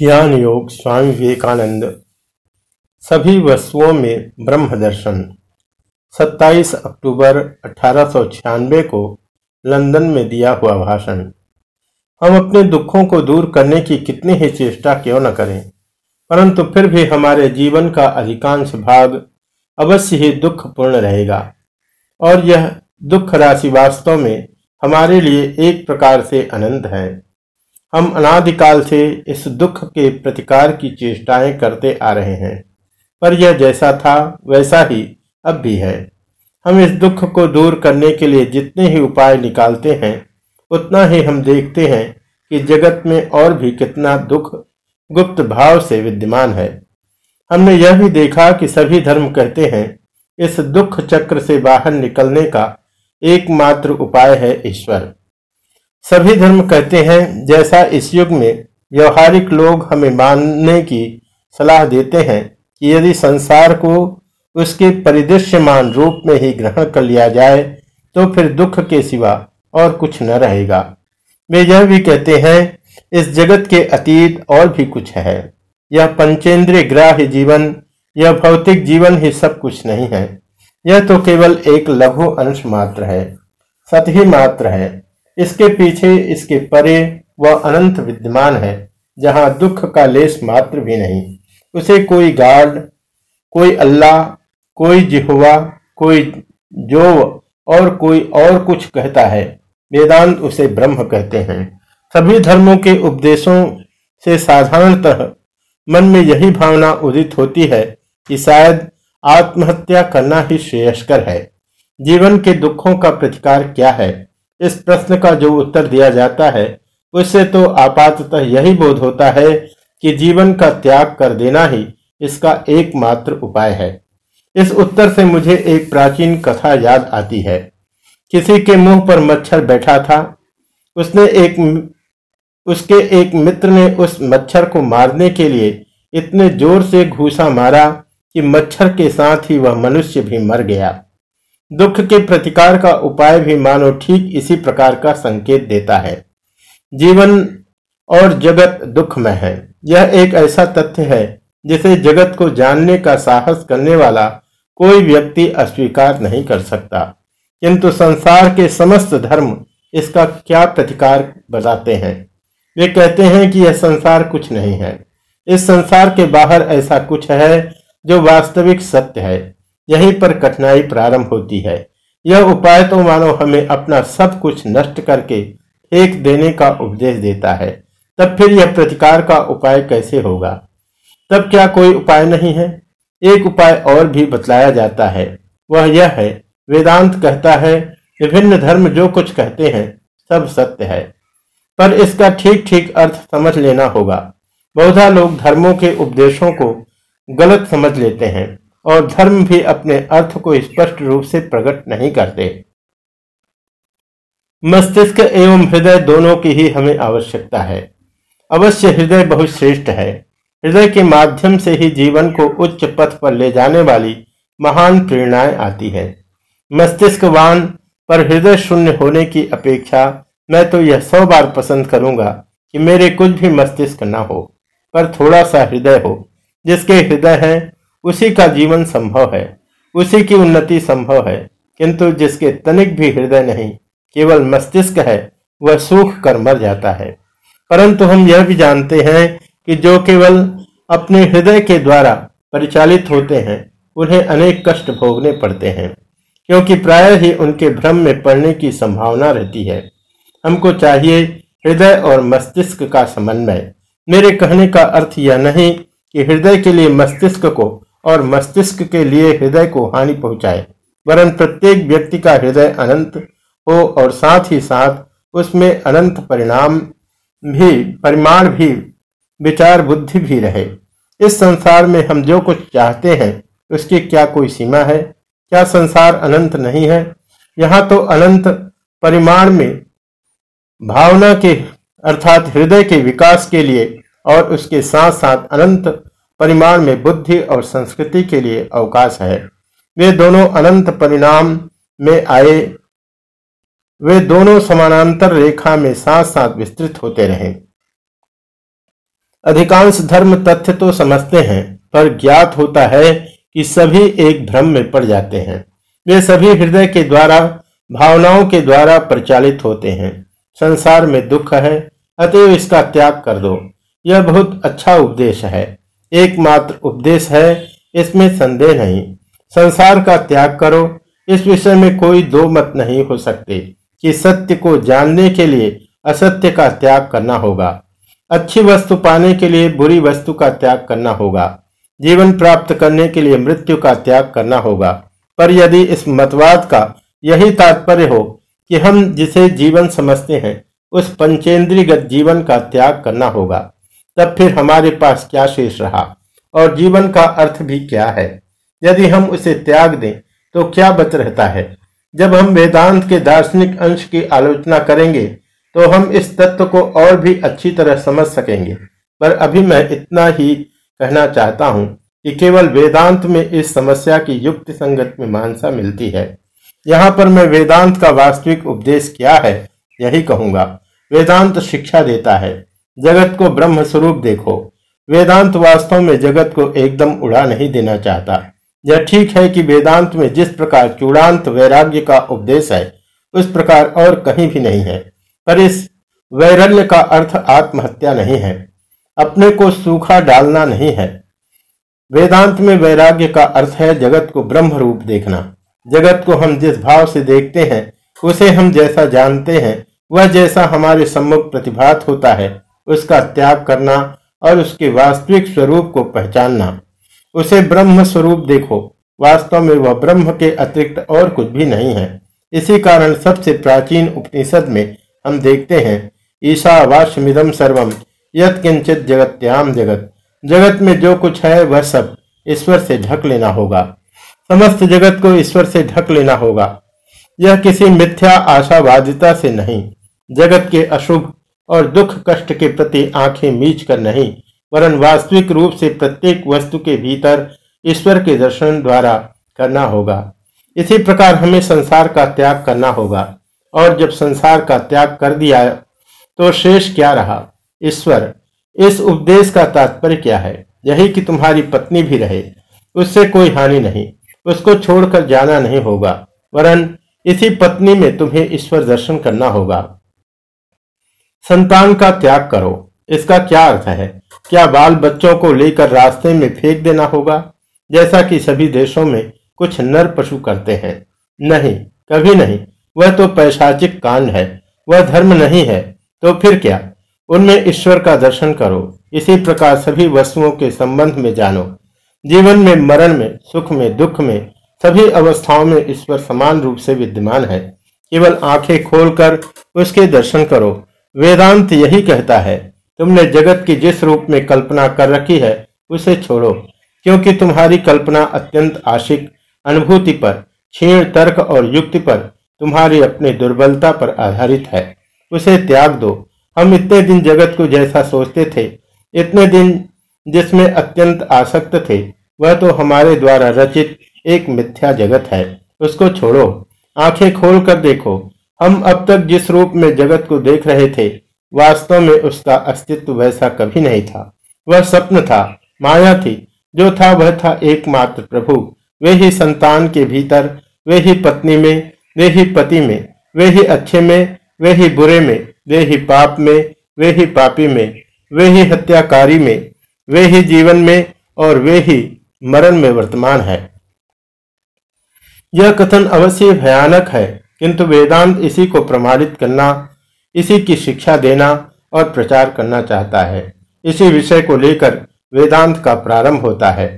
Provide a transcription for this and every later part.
ज्ञान योग स्वामी विवेकानंद। सभी वस्तुओं में ब्रह्म दर्शन। 27 अक्टूबर अठारह सौ छियानवे को लंदन में दिया हुआ भाषण। हम अपने दुखों को दूर करने की कितनी ही चेष्टा क्यों न करें, परंतु फिर भी हमारे जीवन का अधिकांश भाग अवश्य ही दुखपूर्ण रहेगा। और यह दुख राशि वास्तव में हमारे लिए एक प्रकार से अनंत है। हम अनादिकाल से इस दुख के प्रतिकार की चेष्टाएँ करते आ रहे हैं। पर यह जैसा था, वैसा ही अब भी है। हम इस दुख को दूर करने के लिए जितने ही उपाय निकालते हैं, उतना ही हम देखते हैं कि जगत में और भी कितना दुख गुप्त भाव से विद्यमान है। हमने यह भी देखा कि सभी धर्म कहते हैं, इस दुख चक्र से बाहर निकलने का एकमात्र उपाय है ईश्वर। सभी धर्म कहते हैं, जैसा इस युग में व्यवहारिक लोग हमें मानने की सलाह देते हैं कि यदि संसार को उसके परिदृश्यमान रूप में ही ग्रहण कर लिया जाए तो फिर दुख के सिवा और कुछ न रहेगा। वे यह भी कहते हैं, इस जगत के अतीत और भी कुछ है। यह पंचेंद्रिय ग्राह्य जीवन, यह भौतिक जीवन ही सब कुछ नहीं है। यह तो केवल एक लघु अंश मात्र है सत ही मात्र है। इसके पीछे इसके परे वह अनंत विद्यमान है, जहाँ दुख का लेस मात्र भी नहीं। उसे कोई गार्ड कोई अल्लाह, कोई जिहुआ कोई जो और कोई और कुछ कहता है। वेदांत उसे ब्रह्म कहते हैं। सभी धर्मों के उपदेशों से साधारणतः मन में यही भावना उदित होती है कि शायद आत्महत्या करना ही श्रेयस्कर है। जीवन के दुखों का प्रतिकार क्या है? इस प्रश्न का जो उत्तर दिया जाता है, उससे तो आपातः यही बोध होता है कि जीवन का त्याग कर देना ही इसका एकमात्र उपाय है। इस उत्तर से मुझे एक प्राचीन कथा याद आती है। किसी के मुँह पर मच्छर बैठा था। उसने एक उसके एक मित्र ने उस मच्छर को मारने के लिए इतने ज़ोर से घूसा मारा कि मच्छर के साथ ही वह मनुष्य भी मर गया। दुख के प्रतिकार का उपाय भी मानो ठीक इसी प्रकार का संकेत देता है। जीवन और जगत दुख में है। यह एक ऐसा तथ्य है जिसे जगत को जानने का साहस करने वाला कोई व्यक्ति अस्वीकार नहीं कर सकता। किंतु संसार के समस्त धर्म इसका क्या प्रतिकार बताते हैं? वे कहते हैं कि यह संसार कुछ नहीं है। इस संसार के बाहर ऐसा कुछ है जो वास्तविक सत्य है। यहीं पर कठिनाई प्रारंभ होती है। यह उपाय तो मानो हमें अपना सब कुछ नष्ट करके फेंक देने का उपदेश देता है। तब फिर यह प्रतिकार का उपाय कैसे होगा? तब क्या कोई उपाय नहीं है? एक उपाय और भी बतलाया जाता है। वह यह है, वेदांत कहता है, विभिन्न धर्म जो कुछ कहते हैं, सब सत्य है। पर इसका ठीक ठीक अर्थ समझ लेना होगा। बहुधा लोग धर्मों के उपदेशों को गलत समझ लेते हैं। और धर्म भी अपने अर्थ को स्पष्ट रूप से प्रकट नहीं करते। मस्तिष्क एवं हृदय दोनों की ही हमें आवश्यकता है। अवश्य हृदय बहुत श्रेष्ठ है। हृदय के माध्यम से ही जीवन को उच्च पथ पर ले जाने वाली महान प्रेरणाएँ आती है। मस्तिष्कवान पर हृदय शून्य होने की अपेक्षा मैं तो यह सौ बार पसंद करूँगा कि मेरे कुछ भी मस्तिष्क न हो, पर थोड़ा सा हृदय हो, जिसके हृदय है उसी का जीवन संभव है, उसी की उन्नति संभव है, किंतु जिसके तनिक भी हृदय नहीं, केवल मस्तिष्क है, वह सूख कर मर जाता है। परंतु हम यह भी जानते हैं कि जो केवल अपने हृदय के द्वारा परिचालित होते हैं, उन्हें अनेक कष्ट भोगने पड़ते हैं, क्योंकि प्राय ही उनके भ्रम में पड़ने की संभावना रहती है। हमको चाहिए हृदय और मस्तिष्क का समन्वय। मेरे कहने का अर्थ यह नहीं कि हृदय के लिए मस्तिष्क को और मस्तिष्क के लिए हृदय को हानि पहुँचाए, वरन प्रत्येक व्यक्ति का हृदय अनंत हो और साथ ही साथ उसमें अनंत परिणाम भी, परिमाण भी, विचार बुद्धि भी रहे। इस संसार में हम जो कुछ चाहते हैं, उसकी क्या कोई सीमा है? क्या संसार अनंत नहीं है? यहाँ तो अनंत परिमाण में भावना के, अर्थात हृदय के विकास के लिए और उसके साथ साथ अनंत परिमाण में बुद्धि और संस्कृति के लिए अवकाश है। वे दोनों अनंत परिणाम में आए। वे दोनों समानांतर रेखा में साथ साथ विस्तृत होते रहे। अधिकांश धर्म तथ्य तो समझते हैं, पर ज्ञात होता है कि सभी एक भ्रम में पड़ जाते हैं। वे सभी हृदय के द्वारा, भावनाओं के द्वारा प्रचालित होते हैं। संसार में दुख है, अतएव इसका त्याग कर दो। यह बहुत अच्छा उपदेश है। एकमात्र उपदेश है, इसमें संदेह नहीं। संसार का त्याग करो। इस विषय में कोई दो मत नहीं हो सकते कि सत्य को जानने के लिए असत्य का त्याग करना होगा। अच्छी वस्तु पाने के लिए बुरी वस्तु का त्याग करना होगा। जीवन प्राप्त करने के लिए मृत्यु का त्याग करना होगा। पर यदि इस मतवाद का यही तात्पर्य हो कि हम जिसे जीवन समझते हैं, उस पंचेंद्रीगत जीवन का त्याग करना होगा। तब फिर हमारे पास क्या शेष रहा? और जीवन का अर्थ भी क्या है? यदि हम उसे त्याग दें तो क्या बच रहता है? जब हम वेदांत के दार्शनिक अंश की आलोचना करेंगे तो हम इस तत्व को और भी अच्छी तरह समझ सकेंगे। पर अभी मैं इतना ही कहना चाहता हूँ कि केवल वेदांत में इस समस्या की युक्ति संगत में मानसा मिलती है। यहाँ पर मैं वेदांत का वास्तविक उपदेश क्या है, यही कहूँगा। वेदांत शिक्षा देता है। जगत को ब्रह्म स्वरूप देखो। वेदांत वास्तव में जगत को एकदम उड़ा नहीं देना चाहता। यह ठीक है कि वेदांत में जिस प्रकार चूड़ांत वैराग्य का उपदेश है, उस प्रकार और कहीं भी नहीं है। पर इस वैरल्य का अर्थ आत्महत्या नहीं है। अपने को सूखा डालना नहीं है। वेदांत में वैराग्य का अर्थ है जगत को ब्रह्म रूप देखना। जगत को हम जिस भाव से देखते हैं, उसे हम जैसा जानते हैं, वह जैसा हमारे सम्मुख प्रतिभात होता है। उसका त्याग करना और उसके वास्तविक स्वरूप को पहचानना। उसे ब्रह्म स्वरूप देखो। वास्तव में वह ब्रह्म के अतिरिक्त और कुछ भी नहीं है। इसी कारण सबसे प्राचीन उपनिषद में हम देखते हैं ईशावास्यमिदम सर्वम यत किंचित जगत्याम जगत। जगत में जो कुछ है, वह सब ईश्वर से ढक लेना होगा। समस्त जगत को ईश्वर से ढक लेना होगा। यह किसी मिथ्या आशावादिता से नहीं। जगत के अशुभ और दुख कष्ट के प्रति आँखें मीच कर नहीं, वरन वास्तविक रूप से प्रत्येक वस्तु के भीतर ईश्वर के दर्शन द्वारा करना होगा। इसी प्रकार हमें संसार का त्याग करना होगा। और जब संसार का त्याग कर दिया तो शेष क्या रहा? ईश्वर, इस उपदेश का तात्पर्य क्या है? यही कि तुम्हारी पत्नी भी रहे, उससे कोई हानि नहीं, उसको छोड़कर जाना नहीं होगा। वरन इसी पत्नी में तुम्हें ईश्वर दर्शन करना होगा। संतान का त्याग करो। इसका क्या अर्थ है? क्या बाल बच्चों को लेकर रास्ते में फेंक देना होगा? जैसा कि सभी देशों में कुछ नर पशु करते हैं। नहीं, कभी नहीं। वह तो पैशाचिक कांड है। वह धर्म नहीं है। तो फिर क्या? उनमें ईश्वर का दर्शन करो। इसी प्रकार सभी वस्तुओं के संबंध में जानो। जीवन में, मरण में, सुख में, दुख में, सभी अवस्थाओं में ईश्वर समान रूप से विद्यमान है। केवल आँखें खोलकर उसके दर्शन करो। वेदांत यही कहता है, तुमने जगत की जिस रूप में कल्पना कर रखी है, उसे छोड़ो, क्योंकि तुम्हारी कल्पना अत्यंत आशिक, अनुभूति पर, क्षीण तर्क और युक्ति पर तुम्हारी अपनी दुर्बलता पर आधारित है। उसे त्याग दो। हम इतने दिन जगत को जैसा सोचते थे, इतने दिन जिसमें अत्यंत आसक्त थे, वह तो हमारे द्वारा रचित एक मिथ्या जगत है। उसको छोड़ो। आँखें खोल कर देखो। हम अब तक जिस रूप में जगत को देख रहे थे वास्तव में उसका अस्तित्व वैसा कभी नहीं था वह स्वप्न था माया थी जो था वह था एकमात्र प्रभु वे ही संतान के भीतर वे ही पत्नी में वे ही पति में वे ही अच्छे में वे ही बुरे में वे ही पाप में वे ही पापी में वे ही हत्याकारी में वे ही जीवन में और वे ही मरण में वर्तमान है यह कथन अवश्य भयानक है किंतु वेदांत इसी को प्रमाणित करना, इसी की शिक्षा देना और प्रचार करना चाहता है। इसी विषय को लेकर वेदांत का प्रारंभ होता है।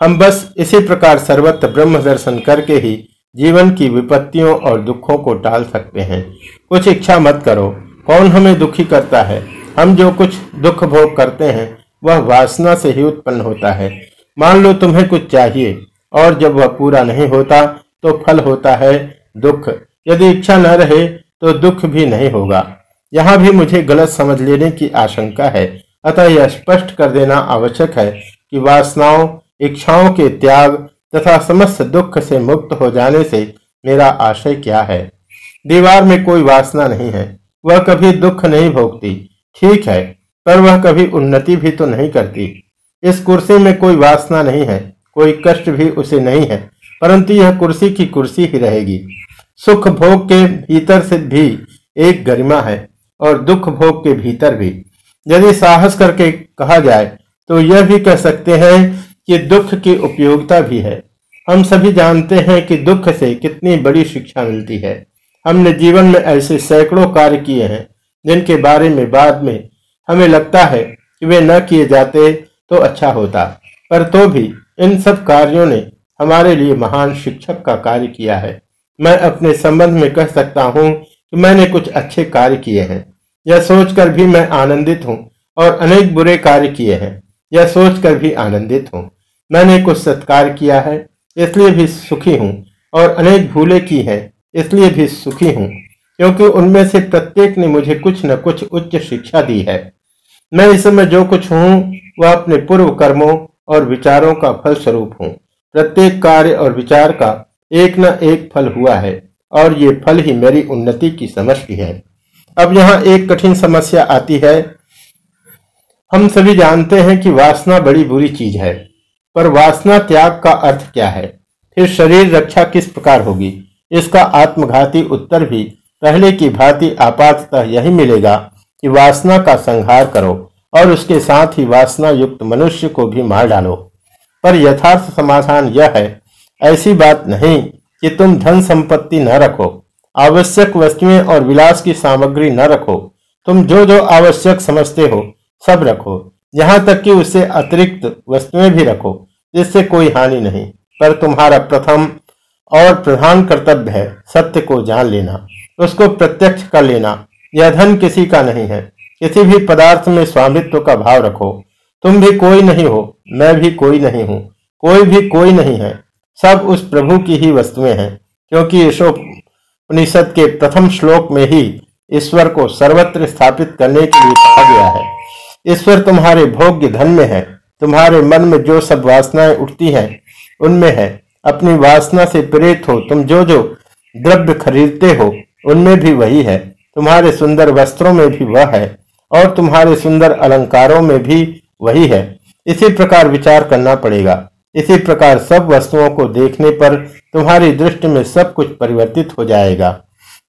हम बस इसी प्रकार सर्वत्र ब्रह्म दर्शन करके ही जीवन की विपत्तियों और दुखों को टाल सकते हैं। कुछ इच्छा मत करो, कौन हमें दुखी करता है? हम जो कुछ दुख भोग करते हैं, वह वासना से ही उत्पन्न होता है। मान लो तुम्हें कुछ चाहिए, और जब वह पूरा नहीं होता तो फल होता है दुख। यदि इच्छा न रहे तो दुख भी नहीं होगा। यहाँ भी मुझे गलत समझ लेने की आशंका है। अतः यह स्पष्ट कर देना आवश्यक है कि वासनाओं, इच्छाओं के त्याग तथा समस्त दुख से मुक्त हो जाने से मेरा आशय क्या है? दीवार में कोई वासना नहीं है। वह कभी दुख नहीं भोगती। ठीक है, पर वह कभी उन्नति भी तो नहीं करती। इस कुर्सी में कोई वासना नहीं है। कोई कष्ट भी उसे नहीं है। परंतु यह कुर्सी की कुर्सी ही रहेगी। सुख भोग के भीतर से भी एक गरिमा है और दुख भोग के भीतर भी। यदि साहस करके कहा जाए तो यह भी कह सकते हैं कि दुख की उपयोगिता भी है। हम सभी जानते हैं कि दुख से कितनी बड़ी शिक्षा मिलती है। हमने जीवन में ऐसे सैकड़ों कार्य किए हैं, जिनके बारे में बाद में हमें लगता है कि वे न किए जाते तो अच्छा होता। पर तो भी इन सब कार्यों ने हमारे लिए महान शिक्षक का कार्य किया है। मैं अपने संबंध में कह सकता हूँ कि मैंने कुछ अच्छे कार्य किए हैं। यह सोचकर भी मैं आनंदित हूँ और अनेक बुरे कार्य किए हैं। यह सोचकर भी आनंदित हूँ। मैंने कुछ सत्कार किया है, इसलिए भी सुखी हूँ, और अनेक भूले की हैं, इसलिए भी सुखी हूँ, क्योंकि उनमें से प्रत्येक ने मुझे कुछ न कुछ उच्च शिक्षा दी है। मैं इस समय जो कुछ हूँ, वह अपने पूर्व कर्मों और विचारों का फल स्वरूप हूँ। प्रत्येक कार्य और विचार का एक न एक फल हुआ है, और ये फल ही मेरी उन्नति की समष्टि है। अब यहाँ एक कठिन समस्या आती है। हम सभी जानते हैं कि वासना बड़ी बुरी चीज़ है, पर वासना त्याग का अर्थ क्या है? फिर शरीर रक्षा किस प्रकार होगी? इसका आत्मघाती उत्तर भी पहले की भांति आपातः यही मिलेगा कि वासना का संहार करो, और उसके साथ ही वासना युक्त मनुष्य को भी मार डालो। पर यथार्थ समाधान यह है ऐसी बात नहीं कि तुम धन संपत्ति न रखो, आवश्यक वस्तुएँ और विलास की सामग्री न रखो। तुम जो जो आवश्यक समझते हो, सब रखो। यहाँ तक कि उससे अतिरिक्त वस्तुएँ भी रखो, जिससे कोई हानि नहीं। पर तुम्हारा प्रथम और प्रधान कर्तव्य है सत्य को जान लेना। उसको प्रत्यक्ष कर लेना। यह धन किसी का नहीं है। किसी भी पदार्थ में स्वामित्व का भाव रखो। तुम भी कोई नहीं हो, मैं भी कोई नहीं हूँ। कोई भी कोई नहीं है। सब उस प्रभु की ही वस्तुएँ हैं, क्योंकि यशोपनिषद के प्रथम श्लोक में ही ईश्वर को सर्वत्र स्थापित करने के लिए कहा गया है। ईश्वर तुम्हारे भोग्य धन में है, तुम्हारे मन में जो सब वासनाएँ उठती हैं, उनमें है। अपनी वासना से प्रेरित हो, तुम जो जो द्रव्य खरीदते हो, उनमें भी वही है। तुम्हारे सुंदर वस्त्रों में भी वह है, और तुम्हारे सुंदर अलंकारों में भी वही है। इसी प्रकार विचार करना पड़ेगा। इसी प्रकार सब वस्तुओं को देखने पर तुम्हारी दृष्टि में सब कुछ परिवर्तित हो जाएगा।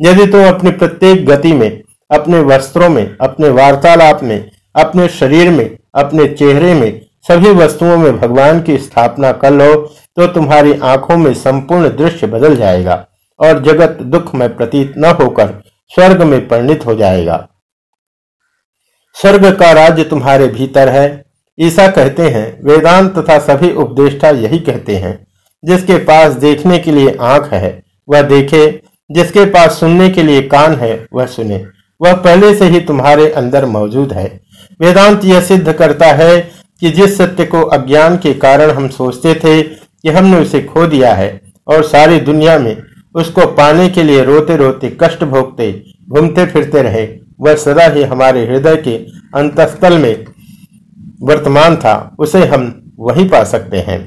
यदि तुम अपनी प्रत्येक गति में, अपने वस्त्रों में, अपने वार्तालाप में, अपने शरीर में, अपने चेहरे में सभी वस्तुओं में भगवान की स्थापना कर लो तो तुम्हारी आँखों में संपूर्ण दृश्य बदल जाएगा और जगत दुख में प्रतीत न होकर स्वर्ग में परिणित हो जाएगा। स्वर्ग का राज्य तुम्हारे भीतर है। ईसा कहते हैं, वेदांत तथा सभी उपदेष्टा यही कहते हैं, जिसके पास देखने के लिए आँख है, वह देखे, जिसके पास सुनने के लिए कान है, वह सुने, वह पहले से ही तुम्हारे अंदर मौजूद है। वेदांत यह सिद्ध करता है कि जिस सत्य को अज्ञान के कारण हम सोचते थे कि हमने उसे खो दिया है, और सारी दुनिया में उसको पाने के लिए रोते रोते कष्ट भोगते घूमते फिरते रहे, वह सदा ही हमारे हृदय के अंतस्थल में वर्तमान था उसे हम वही पा सकते हैं।